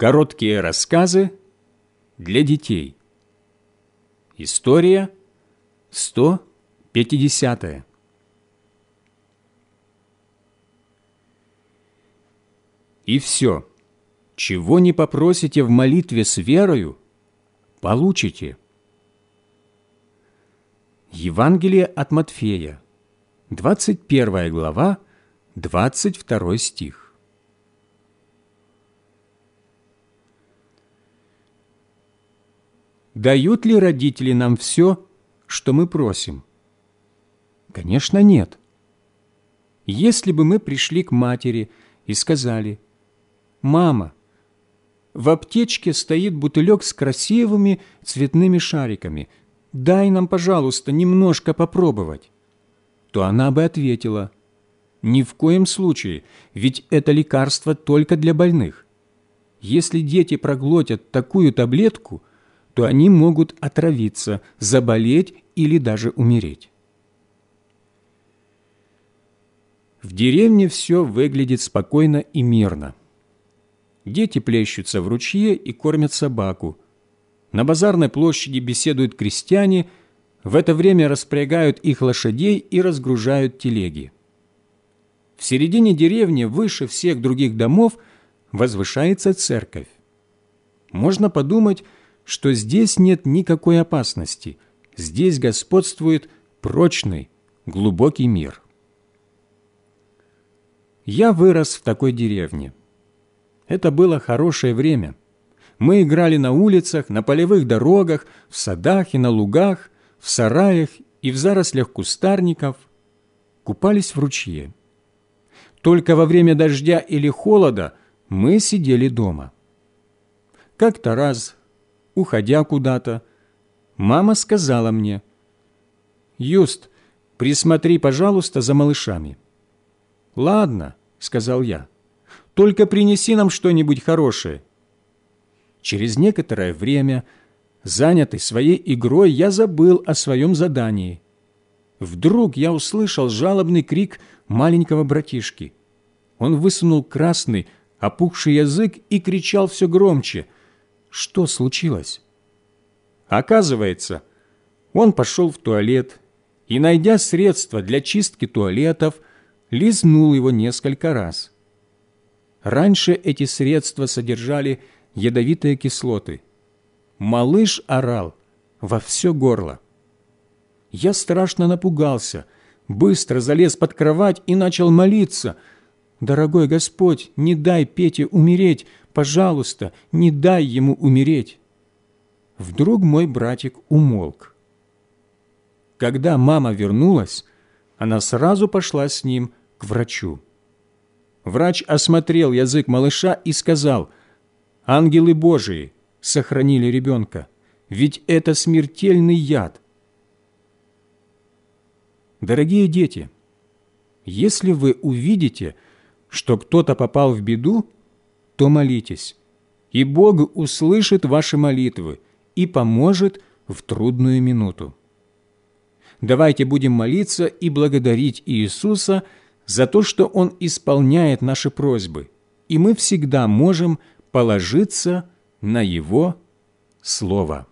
Короткие рассказы для детей. История 150. И все, чего не попросите в молитве с верою, получите. Евангелие от Матфея, 21 глава, 22 стих. Дают ли родители нам все, что мы просим? Конечно, нет. Если бы мы пришли к матери и сказали, «Мама, в аптечке стоит бутылек с красивыми цветными шариками. Дай нам, пожалуйста, немножко попробовать», то она бы ответила, «Ни в коем случае, ведь это лекарство только для больных. Если дети проглотят такую таблетку – то они могут отравиться, заболеть или даже умереть. В деревне все выглядит спокойно и мирно. Дети плещутся в ручье и кормят собаку. На базарной площади беседуют крестьяне, в это время распрягают их лошадей и разгружают телеги. В середине деревни, выше всех других домов, возвышается церковь. Можно подумать, что здесь нет никакой опасности, здесь господствует прочный, глубокий мир. Я вырос в такой деревне. Это было хорошее время. Мы играли на улицах, на полевых дорогах, в садах и на лугах, в сараях и в зарослях кустарников, купались в ручье. Только во время дождя или холода мы сидели дома. Как-то раз уходя куда-то, мама сказала мне, «Юст, присмотри, пожалуйста, за малышами». «Ладно», — сказал я, — «только принеси нам что-нибудь хорошее». Через некоторое время, занятый своей игрой, я забыл о своем задании. Вдруг я услышал жалобный крик маленького братишки. Он высунул красный, опухший язык и кричал все громче — что случилось? Оказывается, он пошел в туалет и, найдя средства для чистки туалетов, лизнул его несколько раз. Раньше эти средства содержали ядовитые кислоты. Малыш орал во все горло. Я страшно напугался, быстро залез под кровать и начал молиться. «Дорогой Господь, не дай Пете умереть, Пожалуйста, не дай ему умереть. Вдруг мой братик умолк. Когда мама вернулась, она сразу пошла с ним к врачу. Врач осмотрел язык малыша и сказал, «Ангелы Божии сохранили ребенка, ведь это смертельный яд». Дорогие дети, если вы увидите, что кто-то попал в беду, то молитесь, и Бог услышит ваши молитвы и поможет в трудную минуту. Давайте будем молиться и благодарить Иисуса за то, что Он исполняет наши просьбы, и мы всегда можем положиться на Его Слово.